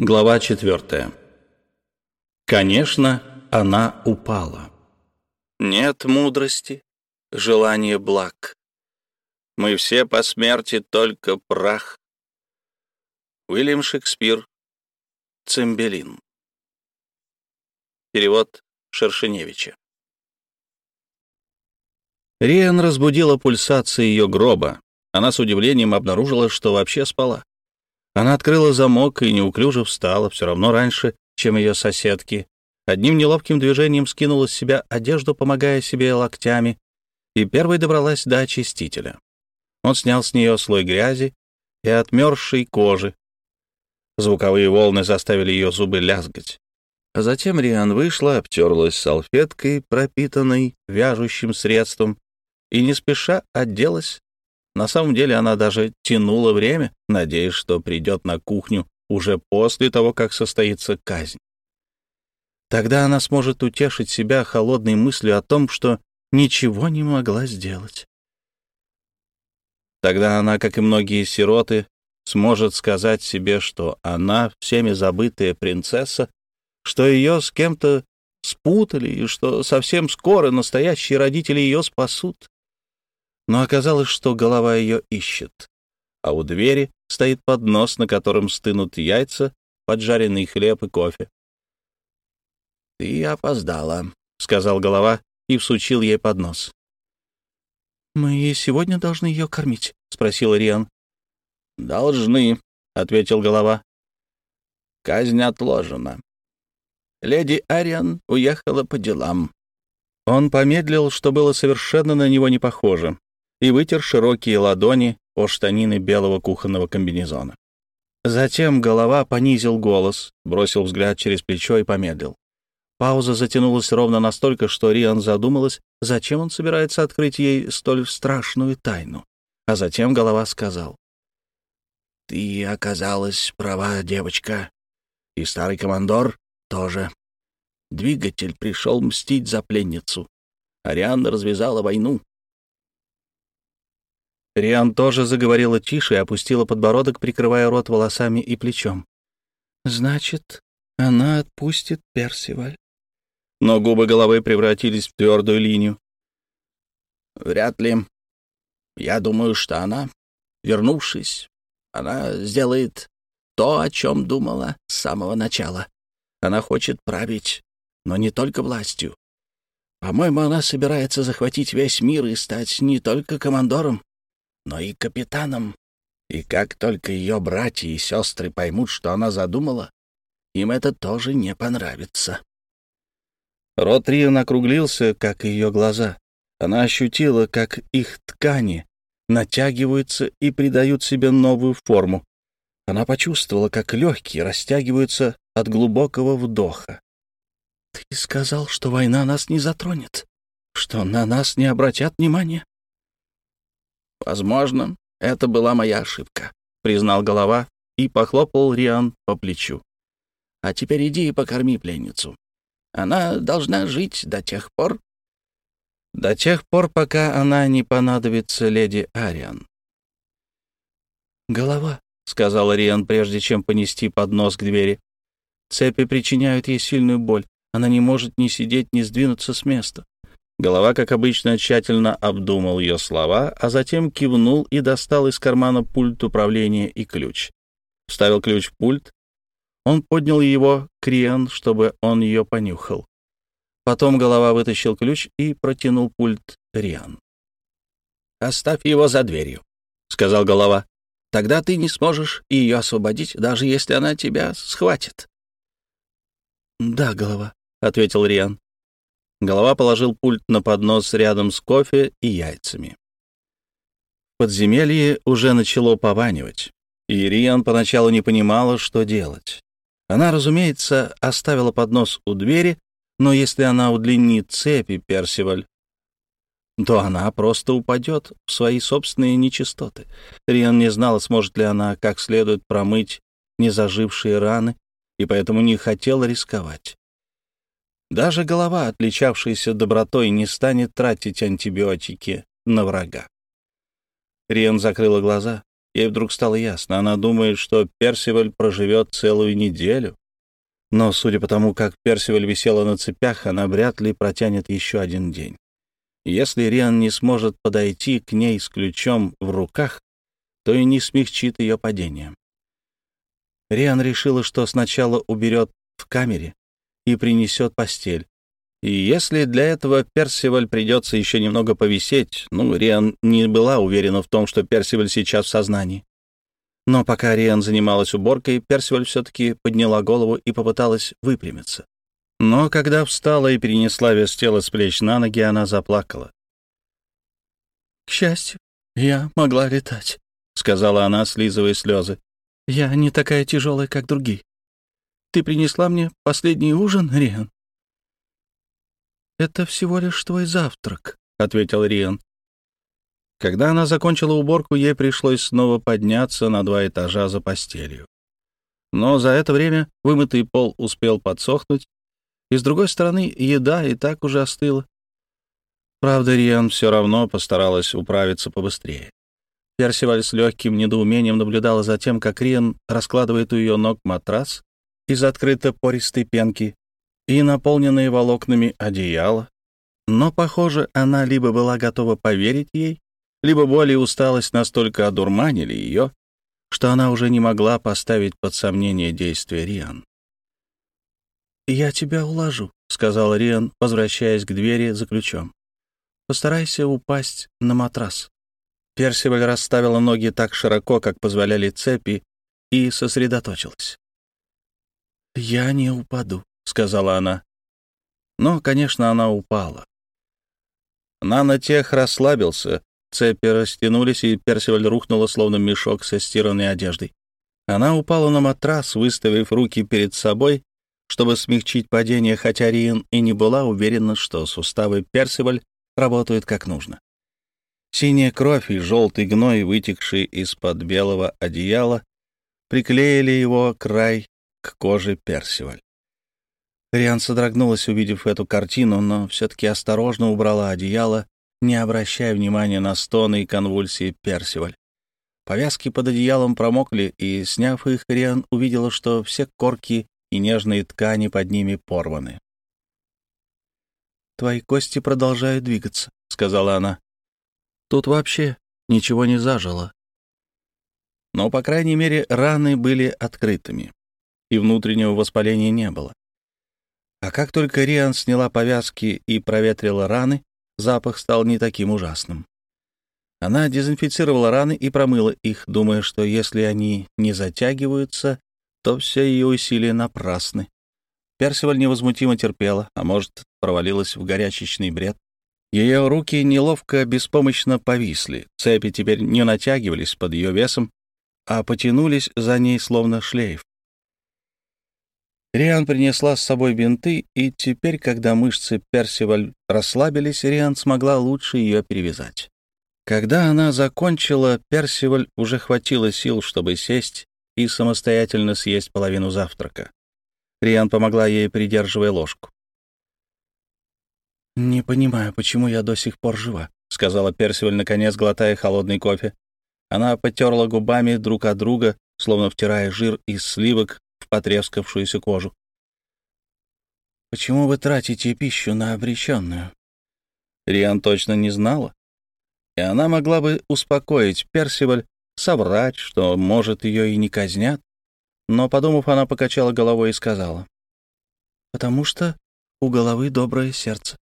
Глава четвертая. Конечно, она упала. Нет мудрости, желание благ. Мы все по смерти только прах. Уильям Шекспир, Цимбелин. Перевод Шершеневича. Риан разбудила пульсации ее гроба. Она с удивлением обнаружила, что вообще спала. Она открыла замок и неуклюже встала, все равно раньше, чем ее соседки. Одним неловким движением скинула с себя одежду, помогая себе локтями, и первой добралась до очистителя. Он снял с нее слой грязи и отмерзшей кожи. Звуковые волны заставили ее зубы лязгать. А затем Риан вышла, обтерлась салфеткой, пропитанной вяжущим средством, и не спеша оделась. На самом деле она даже тянула время, надеясь, что придет на кухню уже после того, как состоится казнь. Тогда она сможет утешить себя холодной мыслью о том, что ничего не могла сделать. Тогда она, как и многие сироты, сможет сказать себе, что она всеми забытая принцесса, что ее с кем-то спутали и что совсем скоро настоящие родители ее спасут. Но оказалось, что голова ее ищет, а у двери стоит поднос, на котором стынут яйца, поджаренный хлеб и кофе. «Ты опоздала», — сказал голова и всучил ей поднос. «Мы сегодня должны ее кормить?» — спросил Риан. «Должны», — ответил голова. «Казнь отложена. Леди Ариан уехала по делам». Он помедлил, что было совершенно на него не похоже, и вытер широкие ладони о штанины белого кухонного комбинезона. Затем голова понизил голос, бросил взгляд через плечо и помедлил. Пауза затянулась ровно настолько, что Риан задумалась, зачем он собирается открыть ей столь страшную тайну. А затем голова сказал. «Ты оказалась права, девочка. И старый командор тоже. Двигатель пришел мстить за пленницу. Арианна развязала войну». Риан тоже заговорила тише и опустила подбородок, прикрывая рот волосами и плечом. «Значит, она отпустит Персиваль но губы головы превратились в твердую линию. «Вряд ли. Я думаю, что она, вернувшись, она сделает то, о чем думала с самого начала. Она хочет править, но не только властью. По-моему, она собирается захватить весь мир и стать не только командором, но и капитаном. И как только ее братья и сестры поймут, что она задумала, им это тоже не понравится. Рот Риан округлился, как и ее глаза. Она ощутила, как их ткани натягиваются и придают себе новую форму. Она почувствовала, как легкие растягиваются от глубокого вдоха. «Ты сказал, что война нас не затронет, что на нас не обратят внимания?» «Возможно, это была моя ошибка», — признал голова и похлопал Риан по плечу. «А теперь иди и покорми пленницу. Она должна жить до тех пор... До тех пор, пока она не понадобится леди Ариан. «Голова», — сказал Риан, прежде чем понести поднос к двери. «Цепи причиняют ей сильную боль. Она не может ни сидеть, ни сдвинуться с места». Голова, как обычно, тщательно обдумал ее слова, а затем кивнул и достал из кармана пульт управления и ключ. Вставил ключ в пульт, он поднял его к Риан, чтобы он ее понюхал. Потом голова вытащил ключ и протянул пульт Риан. «Оставь его за дверью», — сказал голова. «Тогда ты не сможешь ее освободить, даже если она тебя схватит». «Да, голова», — ответил Риан. Голова положил пульт на поднос рядом с кофе и яйцами. Подземелье уже начало пованивать, и Риан поначалу не понимала, что делать. Она, разумеется, оставила поднос у двери, но если она удлинит цепи, Персиваль, то она просто упадет в свои собственные нечистоты. Риан не знала, сможет ли она как следует промыть незажившие раны, и поэтому не хотела рисковать. Даже голова, отличавшаяся добротой, не станет тратить антибиотики на врага. Риан закрыла глаза. Ей вдруг стало ясно. Она думает, что Персиваль проживет целую неделю. Но, судя по тому, как Персиваль висела на цепях, она вряд ли протянет еще один день. Если Риан не сможет подойти к ней с ключом в руках, то и не смягчит ее падение. Риан решила, что сначала уберет в камере и принесет постель. И если для этого Персиваль придется еще немного повисеть, ну, Риан не была уверена в том, что Персиваль сейчас в сознании. Но пока Риан занималась уборкой, Персиваль все-таки подняла голову и попыталась выпрямиться. Но когда встала и перенесла вес тела с плеч на ноги, она заплакала. «К счастью, я могла летать», — сказала она, слизывая слезы. «Я не такая тяжелая, как другие. Ты принесла мне последний ужин, Риан?» «Это всего лишь твой завтрак», — ответил Риан. Когда она закончила уборку, ей пришлось снова подняться на два этажа за постелью. Но за это время вымытый пол успел подсохнуть, и, с другой стороны, еда и так уже остыла. Правда, Риан все равно постаралась управиться побыстрее. Персиваль с легким недоумением наблюдала за тем, как Риан раскладывает у ее ног матрас из открыто пористой пенки и наполненные волокнами одеяла. Но, похоже, она либо была готова поверить ей, либо боль и усталость настолько одурманили ее, что она уже не могла поставить под сомнение действия Риан. «Я тебя уложу», — сказал Риан, возвращаясь к двери за ключом. «Постарайся упасть на матрас». Персиваль расставила ноги так широко, как позволяли цепи, и сосредоточилась. «Я не упаду», — сказала она. Но, конечно, она упала. Нанотех расслабился, цепи растянулись, и Персиваль рухнула, словно мешок со стиранной одеждой. Она упала на матрас, выставив руки перед собой чтобы смягчить падение, хотя Риен и не была уверена, что суставы Персиваль работают как нужно. Синяя кровь и желтый гной, вытекший из-под белого одеяла, приклеили его край к коже Персиваль. Риан содрогнулась, увидев эту картину, но все-таки осторожно убрала одеяло, не обращая внимания на стоны и конвульсии Персиваль. Повязки под одеялом промокли, и, сняв их, Риан увидела, что все корки и нежные ткани под ними порваны. «Твои кости продолжают двигаться», — сказала она. «Тут вообще ничего не зажило». Но, по крайней мере, раны были открытыми, и внутреннего воспаления не было. А как только Риан сняла повязки и проветрила раны, запах стал не таким ужасным. Она дезинфицировала раны и промыла их, думая, что если они не затягиваются, то все ее усилия напрасны. Персиваль невозмутимо терпела, а может, провалилась в горячечный бред. Ее руки неловко, беспомощно повисли, цепи теперь не натягивались под ее весом, а потянулись за ней словно шлейф. Риан принесла с собой бинты, и теперь, когда мышцы Персиваль расслабились, Риан смогла лучше ее перевязать. Когда она закончила, Персиваль уже хватило сил, чтобы сесть и самостоятельно съесть половину завтрака. Риан помогла ей, придерживая ложку. «Не понимаю, почему я до сих пор жива», — сказала Персиваль, наконец глотая холодный кофе. Она потерла губами друг от друга, словно втирая жир из сливок потрескавшуюся кожу. «Почему вы тратите пищу на обреченную?» Риан точно не знала. И она могла бы успокоить Персиваль, соврать, что, может, ее и не казнят. Но, подумав, она покачала головой и сказала. «Потому что у головы доброе сердце».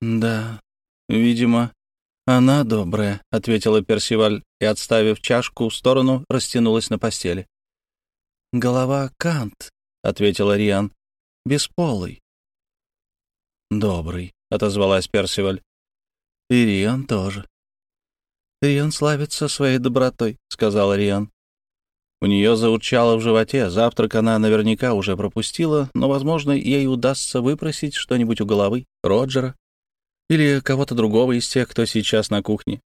«Да, видимо, она добрая», — ответила Персиваль и, отставив чашку в сторону, растянулась на постели. «Голова Кант», — ответила Риан, — «бесполый». «Добрый», — отозвалась Персиваль. «И Риан тоже». «Риан славится своей добротой», — сказал Риан. У нее заурчало в животе, завтрак она наверняка уже пропустила, но, возможно, ей удастся выпросить что-нибудь у головы, Роджера или кого-то другого из тех, кто сейчас на кухне.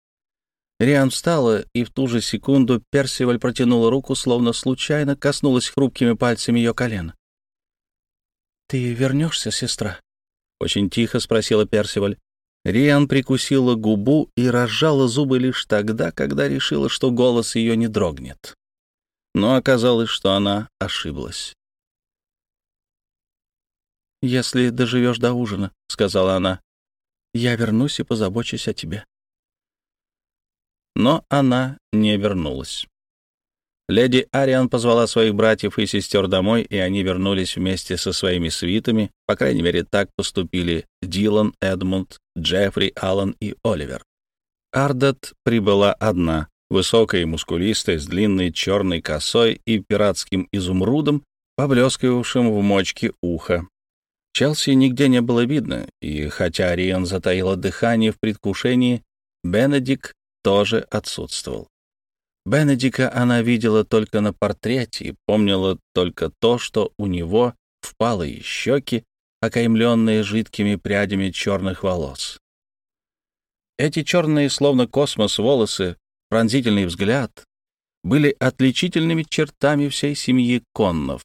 Риан встала, и в ту же секунду Персиваль протянула руку, словно случайно коснулась хрупкими пальцами ее колена. «Ты вернешься, сестра?» — очень тихо спросила Персиваль. Риан прикусила губу и разжала зубы лишь тогда, когда решила, что голос ее не дрогнет. Но оказалось, что она ошиблась. «Если доживешь до ужина», — сказала она, — «я вернусь и позабочусь о тебе». Но она не вернулась. Леди Ариан позвала своих братьев и сестер домой, и они вернулись вместе со своими свитами. По крайней мере, так поступили Дилан, Эдмунд, Джеффри, Аллан и Оливер. Ардат прибыла одна, высокая и мускулистая, с длинной черной косой и пиратским изумрудом, поблескивавшим в мочке уха. Челси нигде не было видно, и хотя Ариан затаила дыхание в предвкушении, Бенедик тоже отсутствовал. Бенедика она видела только на портрете и помнила только то, что у него впалые щеки, окаймленные жидкими прядями черных волос. Эти черные, словно космос, волосы, пронзительный взгляд были отличительными чертами всей семьи Коннов,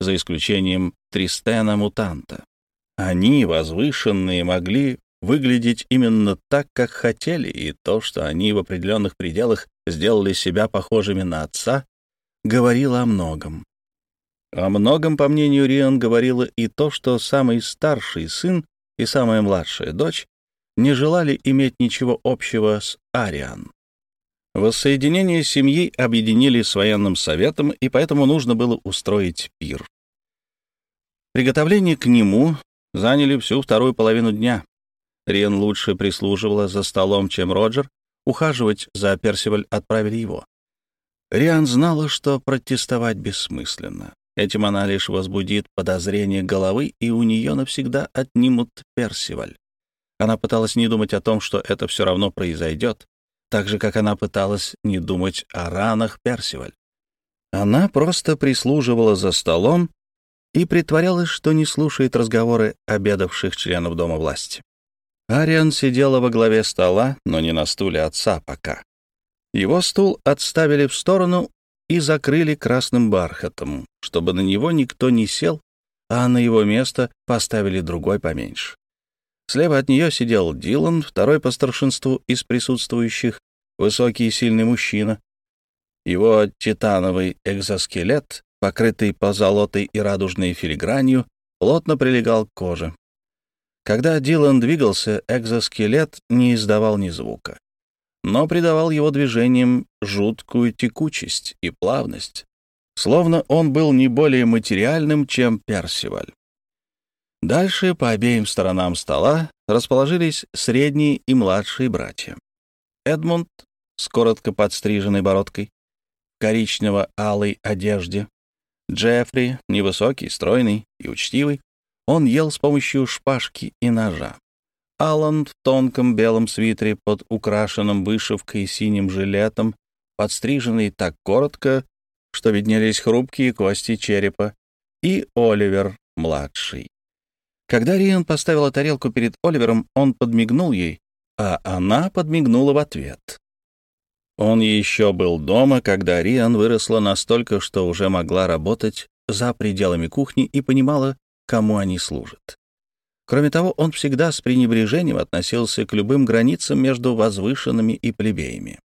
за исключением Тристена-мутанта. Они, возвышенные, могли выглядеть именно так, как хотели, и то, что они в определенных пределах сделали себя похожими на отца, говорило о многом. О многом, по мнению Риан, говорило и то, что самый старший сын и самая младшая дочь не желали иметь ничего общего с Ариан. Воссоединение семьи объединили с военным советом, и поэтому нужно было устроить пир. Приготовления к нему заняли всю вторую половину дня. Риан лучше прислуживала за столом, чем Роджер, ухаживать за Персиваль отправили его. Риан знала, что протестовать бессмысленно. Этим она лишь возбудит подозрение головы, и у нее навсегда отнимут Персиваль. Она пыталась не думать о том, что это все равно произойдет, так же, как она пыталась не думать о ранах Персиваль. Она просто прислуживала за столом и притворялась, что не слушает разговоры обедавших членов Дома власти. Ариан сидела во главе стола, но не на стуле отца пока. Его стул отставили в сторону и закрыли красным бархатом, чтобы на него никто не сел, а на его место поставили другой поменьше. Слева от нее сидел Дилан, второй по старшинству из присутствующих, высокий и сильный мужчина. Его титановый экзоскелет, покрытый позолотой и радужной филигранью, плотно прилегал к коже. Когда Дилан двигался, экзоскелет не издавал ни звука, но придавал его движениям жуткую текучесть и плавность, словно он был не более материальным, чем Персиваль. Дальше по обеим сторонам стола расположились средние и младшие братья. Эдмунд с коротко подстриженной бородкой, коричнево-алой одежде, Джеффри, невысокий, стройный и учтивый, он ел с помощью шпажки и ножа. Алан в тонком белом свитере под украшенным вышивкой синим жилетом, подстриженный так коротко, что виднелись хрупкие кости черепа, и Оливер, младший. Когда Риан поставила тарелку перед Оливером, он подмигнул ей, а она подмигнула в ответ. Он еще был дома, когда Риан выросла настолько, что уже могла работать за пределами кухни и понимала, кому они служат. Кроме того, он всегда с пренебрежением относился к любым границам между возвышенными и плебеями.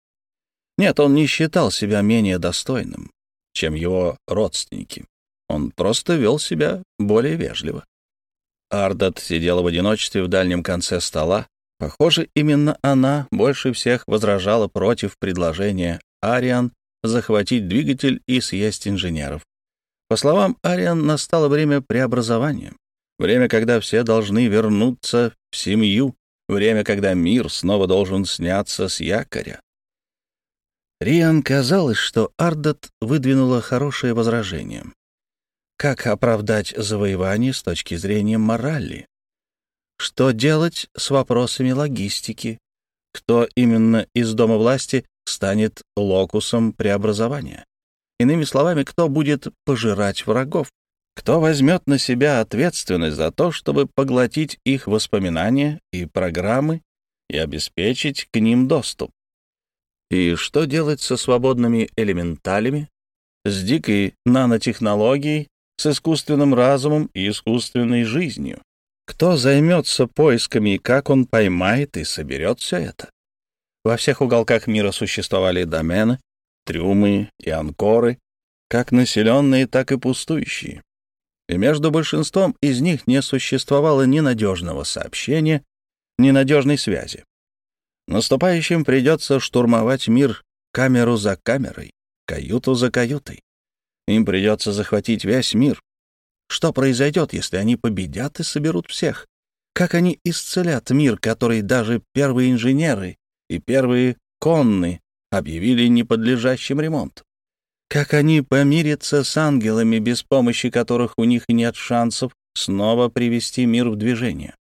Нет, он не считал себя менее достойным, чем его родственники. Он просто вел себя более вежливо. Ардат сидела в одиночестве в дальнем конце стола. Похоже, именно она больше всех возражала против предложения Ариан захватить двигатель и съесть инженеров. По словам Ариан, настало время преобразования. Время, когда все должны вернуться в семью. Время, когда мир снова должен сняться с якоря. Риан казалось, что Ардат выдвинула хорошее возражение. Как оправдать завоевание с точки зрения морали? Что делать с вопросами логистики? Кто именно из Дома власти станет локусом преобразования? Иными словами, кто будет пожирать врагов? Кто возьмет на себя ответственность за то, чтобы поглотить их воспоминания и программы и обеспечить к ним доступ? И что делать со свободными элементалями, с дикой нанотехнологией, с искусственным разумом и искусственной жизнью? Кто займется поисками и как он поймает и соберет все это? Во всех уголках мира существовали домены, трюмы и анкоры, как населенные, так и пустующие. И между большинством из них не существовало ни надежного сообщения, ни надежной связи. Наступающим придется штурмовать мир камеру за камерой, каюту за каютой. Им придется захватить весь мир. Что произойдет, если они победят и соберут всех? Как они исцелят мир, который даже первые инженеры и первые конны объявили неподлежащим ремонту? Как они помирятся с ангелами, без помощи которых у них нет шансов снова привести мир в движение?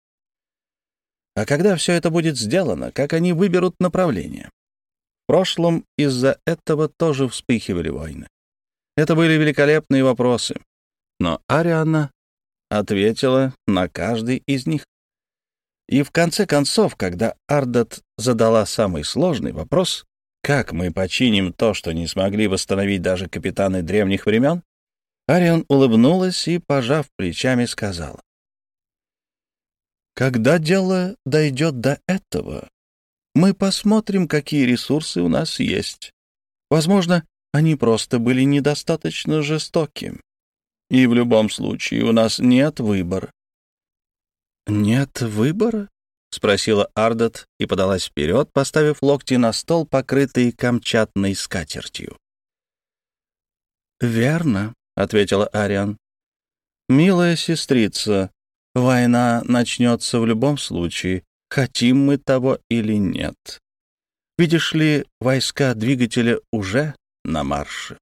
А когда все это будет сделано, как они выберут направление? В прошлом из-за этого тоже вспыхивали войны. Это были великолепные вопросы. Но Ариана ответила на каждый из них. И в конце концов, когда Ардат задала самый сложный вопрос, как мы починим то, что не смогли восстановить даже капитаны древних времен, Ариан улыбнулась и, пожав плечами, сказала. «Когда дело дойдет до этого, мы посмотрим, какие ресурсы у нас есть. Возможно, они просто были недостаточно жестоки. И в любом случае у нас нет выбора». «Нет выбора?» — спросила Ардат и подалась вперед, поставив локти на стол, покрытый камчатной скатертью. «Верно», — ответила Ариан. «Милая сестрица, война начнется в любом случае, хотим мы того или нет. Видишь ли, войска двигателя уже на марше.